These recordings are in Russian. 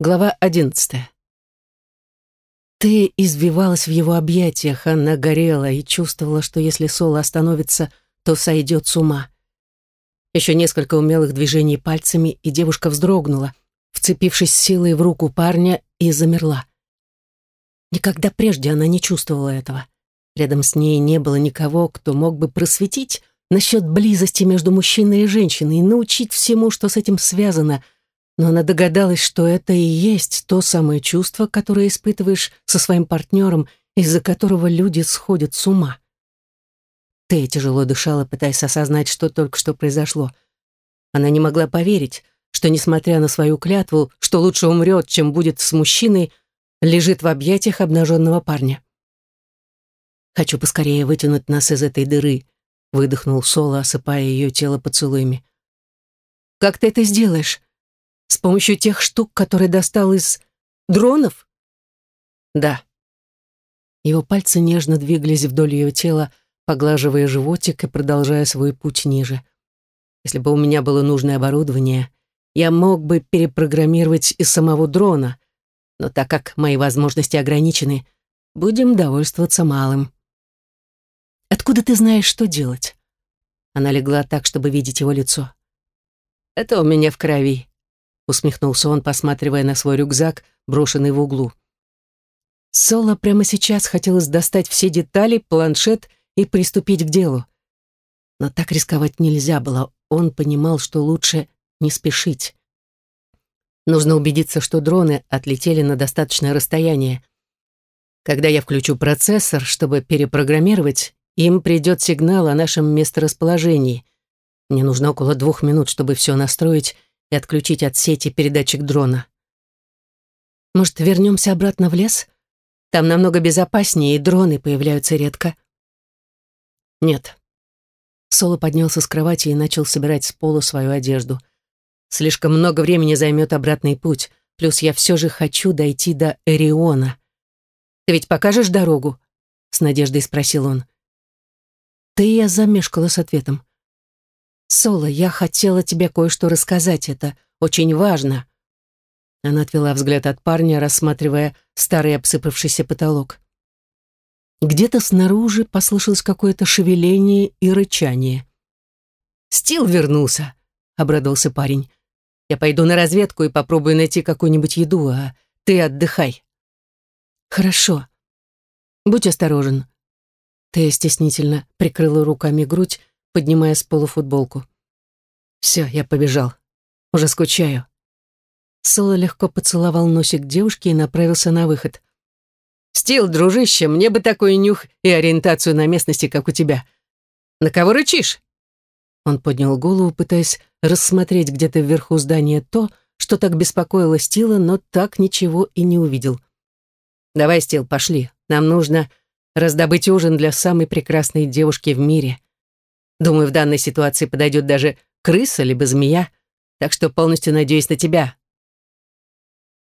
Глава одиннадцатая. Ты извивалась в его объятиях, она горела и чувствовала, что если Соло остановится, то сойдет с ума. Еще несколько умелых движений пальцами, и девушка вздрогнула, вцепившись силой в руку парня, и замерла. Никогда прежде она не чувствовала этого. Рядом с ней не было никого, кто мог бы просветить насчет близости между мужчиной и женщиной и научить всему, что с этим связано — но она догадалась, что это и есть то самое чувство, которое испытываешь со своим партнером, из-за которого люди сходят с ума. Тея тяжело дышала, пытаясь осознать, что только что произошло. Она не могла поверить, что, несмотря на свою клятву, что лучше умрет, чем будет с мужчиной, лежит в объятиях обнаженного парня. «Хочу поскорее вытянуть нас из этой дыры», — выдохнул Соло, осыпая ее тело поцелуями. «Как ты это сделаешь?» С помощью тех штук, которые достал из дронов? Да. Его пальцы нежно двигались вдоль ее тела, поглаживая животик и продолжая свой путь ниже. Если бы у меня было нужное оборудование, я мог бы перепрограммировать из самого дрона, но так как мои возможности ограничены, будем довольствоваться малым. Откуда ты знаешь, что делать? Она легла так, чтобы видеть его лицо. Это у меня в крови усмехнулся он, посматривая на свой рюкзак, брошенный в углу. Соло прямо сейчас хотелось достать все детали, планшет и приступить к делу. Но так рисковать нельзя было. Он понимал, что лучше не спешить. Нужно убедиться, что дроны отлетели на достаточное расстояние. Когда я включу процессор, чтобы перепрограммировать, им придет сигнал о нашем месторасположении. Мне нужно около двух минут, чтобы все настроить и отключить от сети передатчик дрона. Может, вернемся обратно в лес? Там намного безопаснее, и дроны появляются редко. Нет. Соло поднялся с кровати и начал собирать с пола свою одежду. Слишком много времени займет обратный путь, плюс я все же хочу дойти до Эриона. Ты ведь покажешь дорогу? С надеждой спросил он. Ты я замешкала с ответом. «Соло, я хотела тебе кое-что рассказать, это очень важно». Она отвела взгляд от парня, рассматривая старый обсыпавшийся потолок. Где-то снаружи послышалось какое-то шевеление и рычание. «Стил вернулся», — обрадовался парень. «Я пойду на разведку и попробую найти какую-нибудь еду, а ты отдыхай». «Хорошо. Будь осторожен». Тея стеснительно прикрыла руками грудь, поднимая с пола футболку. «Все, я побежал. Уже скучаю». Соло легко поцеловал носик девушки и направился на выход. «Стил, дружище, мне бы такой нюх и ориентацию на местности, как у тебя. На кого рычишь?» Он поднял голову, пытаясь рассмотреть где-то вверху здания то, что так беспокоило Стила, но так ничего и не увидел. «Давай, Стил, пошли. Нам нужно раздобыть ужин для самой прекрасной девушки в мире. Думаю, в данной ситуации подойдет даже крыса либо змея, так что полностью надеюсь на тебя».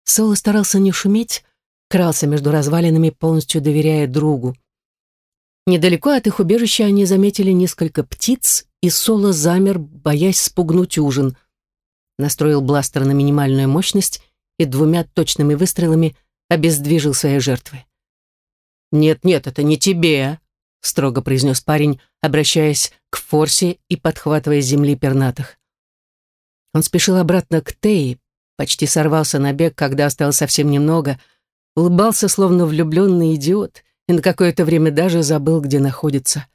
Соло старался не шуметь, крался между развалинами, полностью доверяя другу. Недалеко от их убежища они заметили несколько птиц, и Соло замер, боясь спугнуть ужин. Настроил бластер на минимальную мощность и двумя точными выстрелами обездвижил свои жертвы. «Нет-нет, это не тебе», строго произнес парень, обращаясь к Форсе и подхватывая с земли пернатых. Он спешил обратно к Теи, почти сорвался на бег, когда осталось совсем немного, улыбался, словно влюбленный идиот, и на какое-то время даже забыл, где находится.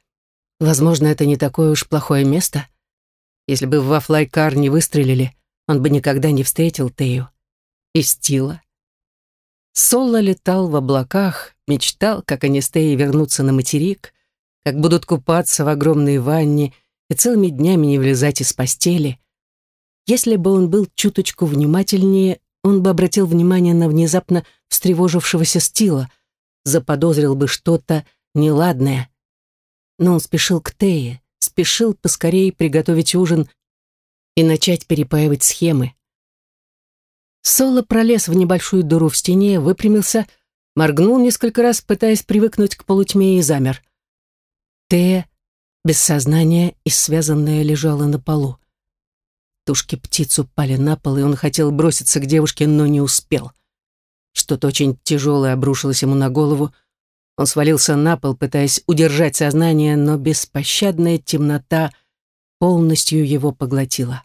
Возможно, это не такое уж плохое место. Если бы во флайкар не выстрелили, он бы никогда не встретил Тею. И Стила. Соло летал в облаках, мечтал, как они с Теей вернутся на материк, как будут купаться в огромной ванне и целыми днями не влезать из постели. Если бы он был чуточку внимательнее, он бы обратил внимание на внезапно встревожившегося Стила, заподозрил бы что-то неладное. Но он спешил к Тее, спешил поскорее приготовить ужин и начать перепаивать схемы. Соло пролез в небольшую дыру в стене, выпрямился, моргнул несколько раз, пытаясь привыкнуть к полутьме и замер. Тея, без сознания и связанная, лежала на полу. Тушки птиц упали на пол, и он хотел броситься к девушке, но не успел. Что-то очень тяжелое обрушилось ему на голову. Он свалился на пол, пытаясь удержать сознание, но беспощадная темнота полностью его поглотила.